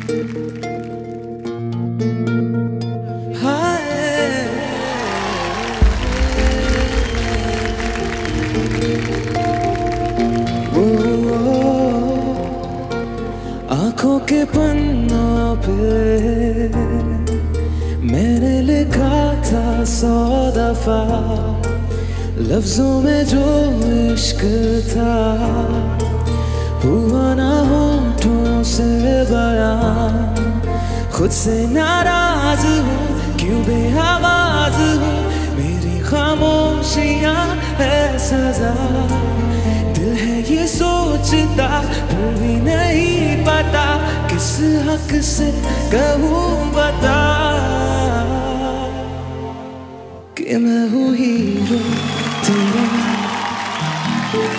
आँखों के पन्नों पे मैंने लिखा था सौ दफ़ा। लफ्जों में जो इश्क था, हुआ ना होठों से। खुद से नाराज़ हूँ। क्यों बेआवाज हूँ? मेरी खामोशियाँ है सजा। दिल है ये सोचता, फिर भी नहीं पता, किस हक से कहूँ बता। कि मैं हूँ हीरो तेरा।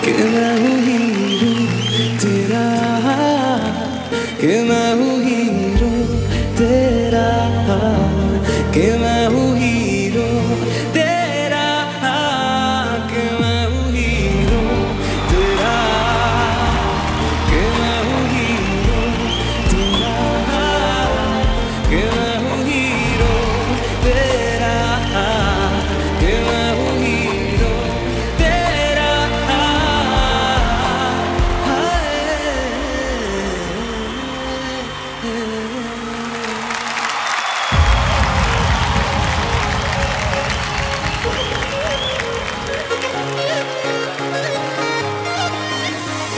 कि मैं हूँ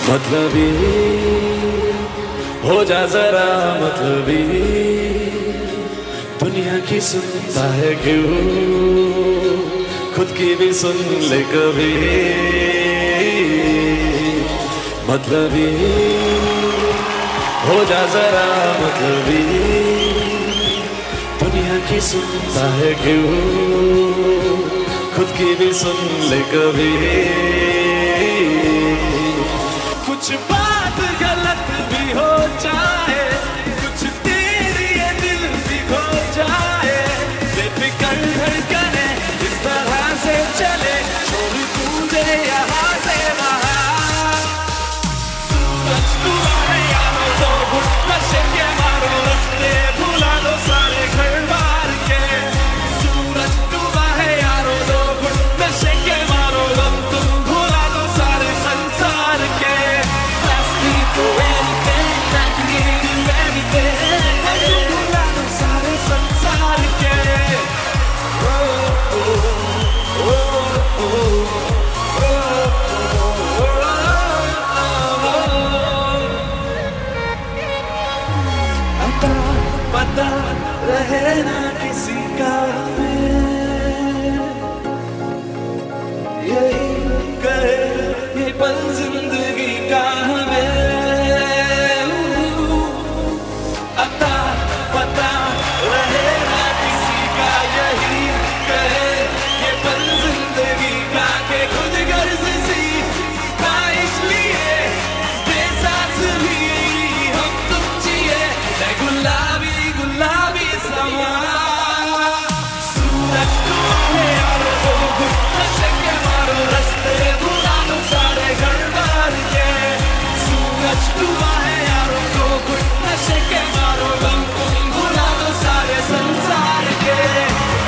मतलबी हो जा जरा मतलबी दुनिया की सुनता है क्यों? खुद की भी सुन ले कभी। मतलबी हो जा जरा मतलबी दुनिया की सुनता है क्यों? खुद की भी सुन ले कभी। to पता रहे ना किसी का मेरा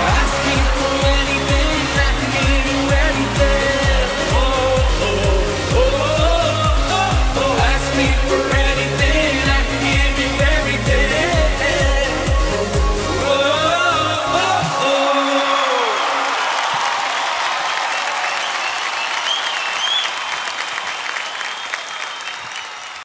asking for